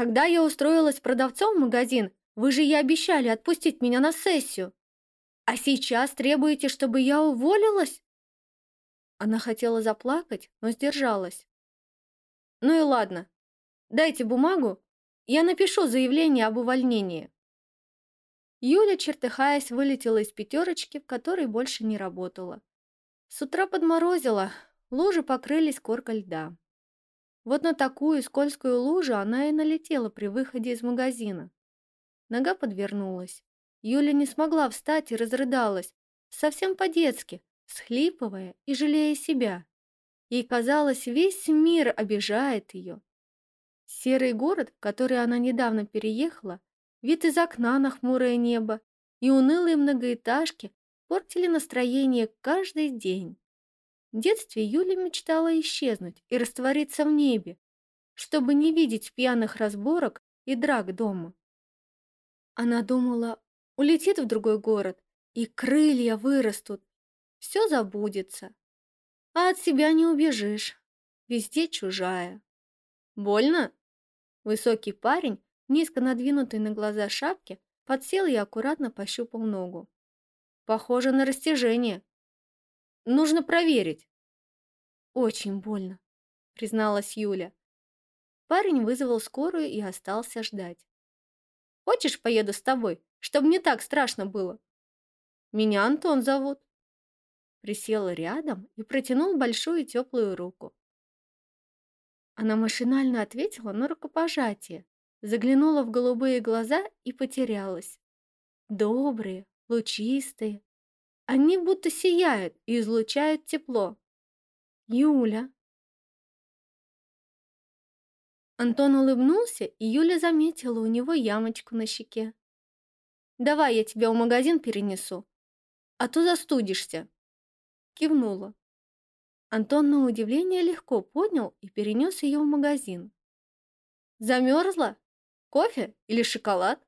Когда я устроилась продавцом в магазин, вы же и обещали отпустить меня на сессию. А сейчас требуете, чтобы я уволилась?» Она хотела заплакать, но сдержалась. «Ну и ладно. Дайте бумагу, я напишу заявление об увольнении». Юля, чертыхаясь, вылетела из пятерочки, в которой больше не работала. С утра подморозила, лужи покрылись коркой льда. Вот на такую скользкую лужу она и налетела при выходе из магазина. Нога подвернулась. Юля не смогла встать и разрыдалась, совсем по-детски, схлипывая и жалея себя. Ей казалось, весь мир обижает ее. Серый город, в который она недавно переехала, вид из окна на хмурое небо и унылые многоэтажки портили настроение каждый день. В детстве Юля мечтала исчезнуть и раствориться в небе, чтобы не видеть пьяных разборок и драк дома. Она думала, улетит в другой город, и крылья вырастут, все забудется. А от себя не убежишь, везде чужая. Больно? Высокий парень, низко надвинутый на глаза шапки, подсел и аккуратно пощупал ногу. Похоже на растяжение. Нужно проверить. Очень больно, призналась Юля. Парень вызвал скорую и остался ждать. Хочешь, поеду с тобой, чтобы не так страшно было? Меня Антон зовут. Присел рядом и протянул большую теплую руку. Она машинально ответила на рукопожатие, заглянула в голубые глаза и потерялась. Добрые, лучистые. Они будто сияют и излучают тепло. Юля. Антон улыбнулся, и Юля заметила у него ямочку на щеке. «Давай я тебя в магазин перенесу, а то застудишься». Кивнула. Антон на удивление легко поднял и перенес ее в магазин. «Замерзла? Кофе или шоколад?»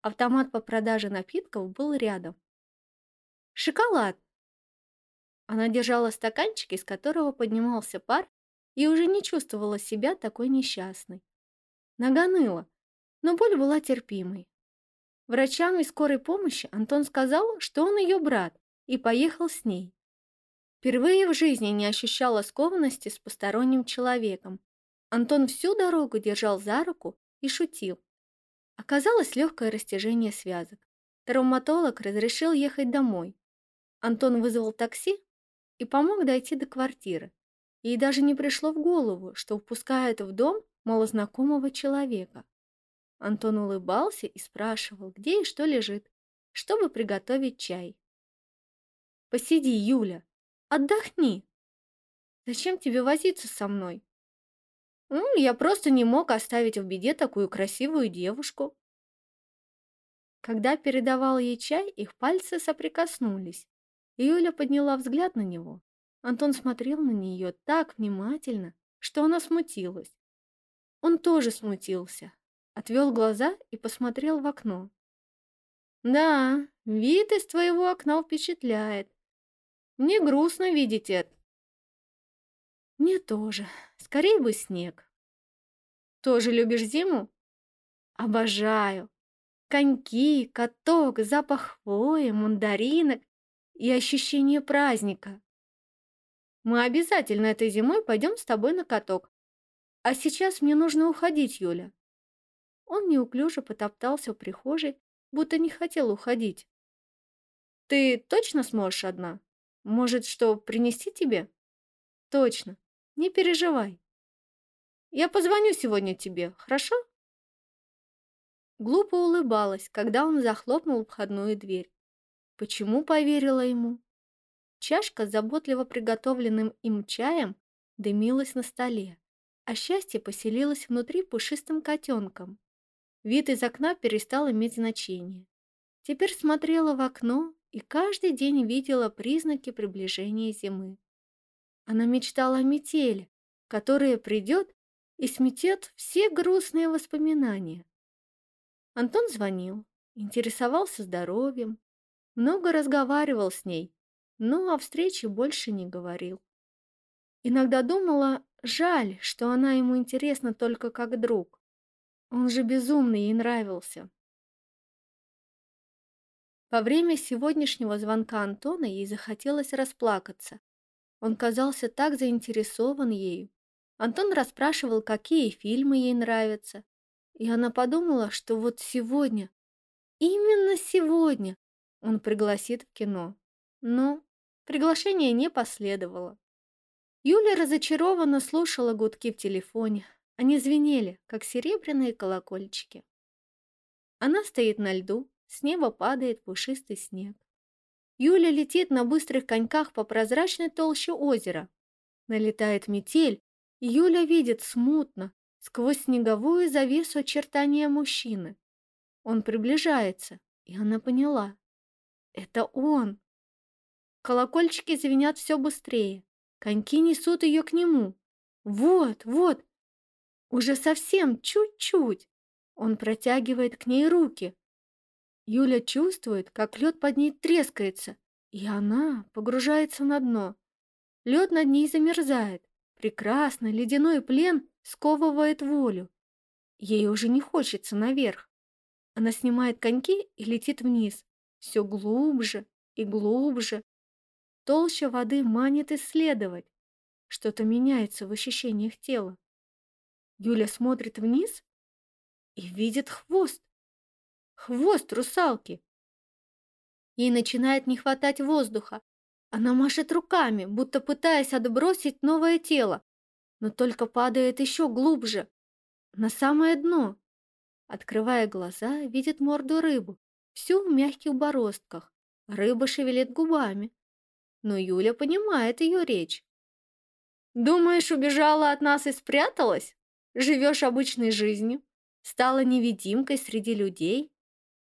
Автомат по продаже напитков был рядом. «Шоколад!» Она держала стаканчик, из которого поднимался пар, и уже не чувствовала себя такой несчастной. Нога ныла, но боль была терпимой. Врачам из скорой помощи Антон сказал, что он ее брат, и поехал с ней. Впервые в жизни не ощущала скованности с посторонним человеком. Антон всю дорогу держал за руку и шутил. Оказалось легкое растяжение связок. Травматолог разрешил ехать домой. Антон вызвал такси и помог дойти до квартиры. Ей даже не пришло в голову, что впускает в дом малознакомого человека. Антон улыбался и спрашивал, где и что лежит, чтобы приготовить чай. «Посиди, Юля, отдохни. Зачем тебе возиться со мной?» «Ну, я просто не мог оставить в беде такую красивую девушку». Когда передавал ей чай, их пальцы соприкоснулись, Юля подняла взгляд на него. Антон смотрел на нее так внимательно, что она смутилась. Он тоже смутился, отвел глаза и посмотрел в окно. «Да, вид из твоего окна впечатляет. Мне грустно видеть это». «Мне тоже. Скорее бы снег». «Тоже любишь зиму?» «Обожаю. Коньки, каток, запах хвои, мандаринок и ощущение праздника. Мы обязательно этой зимой пойдем с тобой на каток. А сейчас мне нужно уходить, Юля. Он неуклюже потоптался в прихожей, будто не хотел уходить. Ты точно сможешь одна? Может, что, принести тебе? Точно. Не переживай. Я позвоню сегодня тебе, хорошо? Глупо улыбалась, когда он захлопнул входную дверь. Почему поверила ему? Чашка с заботливо приготовленным им чаем дымилась на столе, а счастье поселилось внутри пушистым котенком. Вид из окна перестал иметь значение. Теперь смотрела в окно и каждый день видела признаки приближения зимы. Она мечтала о метели, которая придет и сметет все грустные воспоминания. Антон звонил, интересовался здоровьем, много разговаривал с ней, но о встрече больше не говорил. Иногда думала, жаль, что она ему интересна только как друг. Он же безумно ей нравился. Во время сегодняшнего звонка Антона ей захотелось расплакаться. Он казался так заинтересован ею. Антон расспрашивал, какие фильмы ей нравятся. И она подумала, что вот сегодня, именно сегодня, он пригласит в кино. Но приглашение не последовало. Юля разочарованно слушала гудки в телефоне. Они звенели, как серебряные колокольчики. Она стоит на льду, с неба падает пушистый снег. Юля летит на быстрых коньках по прозрачной толще озера. Налетает метель, и Юля видит смутно, сквозь снеговую завесу очертания мужчины. Он приближается, и она поняла. Это он. Колокольчики звенят все быстрее. Коньки несут ее к нему. Вот, вот. Уже совсем чуть-чуть. Он протягивает к ней руки. Юля чувствует, как лед под ней трескается, и она погружается на дно. Лед над ней замерзает. Прекрасно, ледяной плен сковывает волю. Ей уже не хочется наверх. Она снимает коньки и летит вниз. Все глубже и глубже. Толща воды манит исследовать. Что-то меняется в ощущениях тела. Юля смотрит вниз и видит хвост. Хвост русалки. Ей начинает не хватать воздуха. Она машет руками, будто пытаясь отбросить новое тело, но только падает еще глубже, на самое дно. Открывая глаза, видит морду рыбу, всю в мягких бороздках. Рыба шевелит губами, но Юля понимает ее речь. «Думаешь, убежала от нас и спряталась? Живешь обычной жизнью? Стала невидимкой среди людей?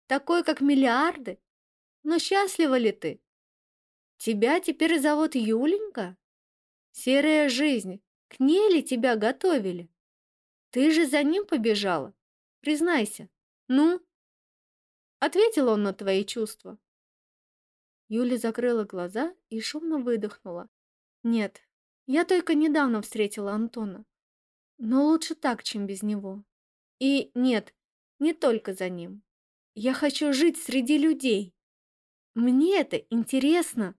Такой, как миллиарды? Но счастлива ли ты? Тебя теперь зовут Юленька? Серая жизнь, к ней ли тебя готовили? Ты же за ним побежала? Признайся. Ну?» Ответил он на твои чувства. Юля закрыла глаза и шумно выдохнула. Нет, я только недавно встретила Антона. Но лучше так, чем без него. И нет, не только за ним. Я хочу жить среди людей. Мне это интересно.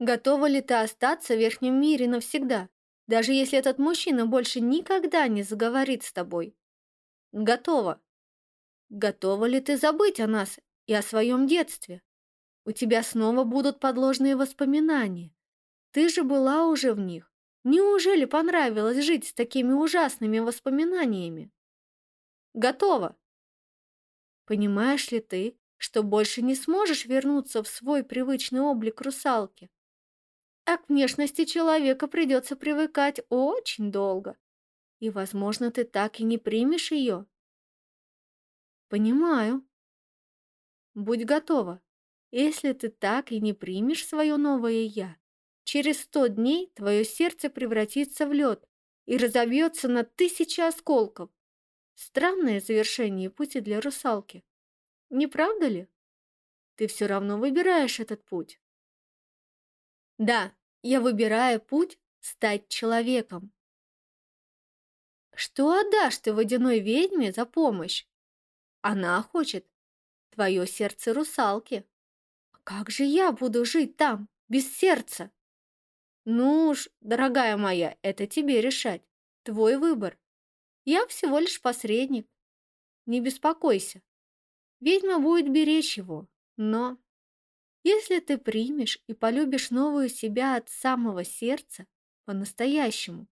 Готова ли ты остаться в верхнем мире навсегда, даже если этот мужчина больше никогда не заговорит с тобой? Готова. Готова ли ты забыть о нас и о своем детстве. У тебя снова будут подложные воспоминания. Ты же была уже в них. Неужели понравилось жить с такими ужасными воспоминаниями? Готово. Понимаешь ли ты, что больше не сможешь вернуться в свой привычный облик русалки? А к внешности человека придется привыкать очень долго. И, возможно, ты так и не примешь ее. Понимаю. Будь готова. Если ты так и не примешь свое новое «я», через сто дней твое сердце превратится в лед и разобьется на тысячи осколков. Странное завершение пути для русалки. Не правда ли? Ты все равно выбираешь этот путь. Да, я выбираю путь стать человеком. Что отдашь ты водяной ведьме за помощь? Она хочет твое сердце русалки. Как же я буду жить там, без сердца? Ну уж, дорогая моя, это тебе решать. Твой выбор. Я всего лишь посредник. Не беспокойся. Ведьма будет беречь его, но... Если ты примешь и полюбишь новую себя от самого сердца, по-настоящему,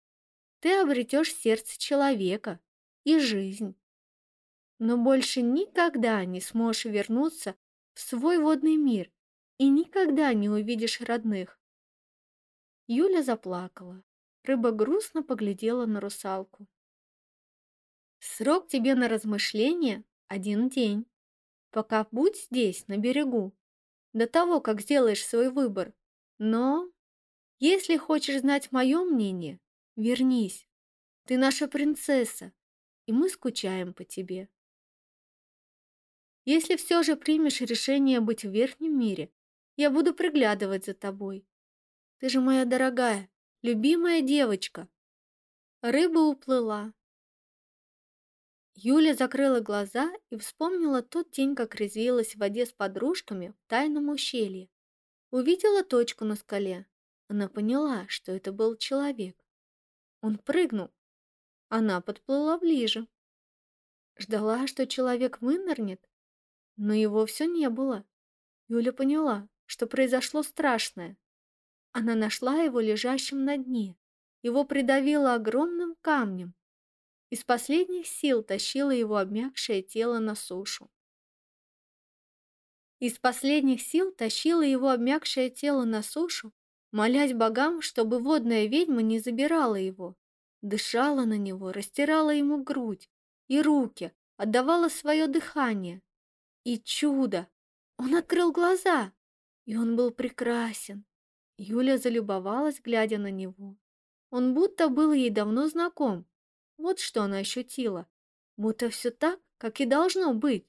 ты обретешь сердце человека и жизнь но больше никогда не сможешь вернуться в свой водный мир и никогда не увидишь родных. Юля заплакала. Рыба грустно поглядела на русалку. Срок тебе на размышление один день. Пока будь здесь, на берегу, до того, как сделаешь свой выбор. Но, если хочешь знать мое мнение, вернись. Ты наша принцесса, и мы скучаем по тебе. Если все же примешь решение быть в верхнем мире, я буду приглядывать за тобой. Ты же моя дорогая, любимая девочка!» Рыба уплыла. Юля закрыла глаза и вспомнила тот день, как резвилась в воде с подружками в тайном ущелье. Увидела точку на скале. Она поняла, что это был человек. Он прыгнул. Она подплыла ближе. Ждала, что человек вынырнет, но его все не было. Юля поняла, что произошло страшное. Она нашла его лежащим на дне. Его придавило огромным камнем. Из последних сил тащила его обмякшее тело на сушу. Из последних сил тащила его обмякшее тело на сушу, молясь богам, чтобы водная ведьма не забирала его. Дышала на него, растирала ему грудь и руки, отдавала свое дыхание. И чудо! Он открыл глаза, и он был прекрасен. Юля залюбовалась, глядя на него. Он будто был ей давно знаком, вот что она ощутила. Будто все так, как и должно быть.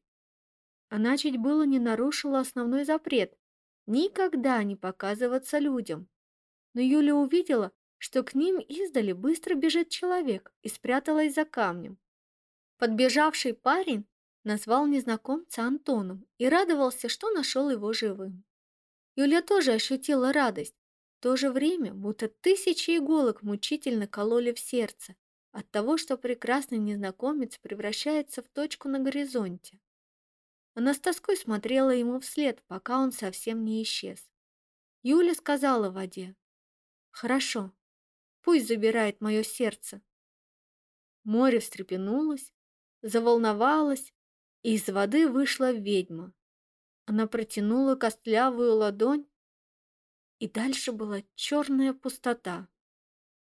Она чуть было не нарушила основной запрет – никогда не показываться людям. Но Юля увидела, что к ним издали быстро бежит человек и спряталась за камнем. Подбежавший парень назвал незнакомца Антоном и радовался, что нашел его живым. Юля тоже ощутила радость, в то же время будто тысячи иголок мучительно кололи в сердце, от того, что прекрасный незнакомец превращается в точку на горизонте. Она с тоской смотрела ему вслед, пока он совсем не исчез. Юля сказала воде, «Хорошо, пусть забирает мое сердце». Море встрепенулось, заволновалось, и из воды вышла ведьма. Она протянула костлявую ладонь, и дальше была черная пустота.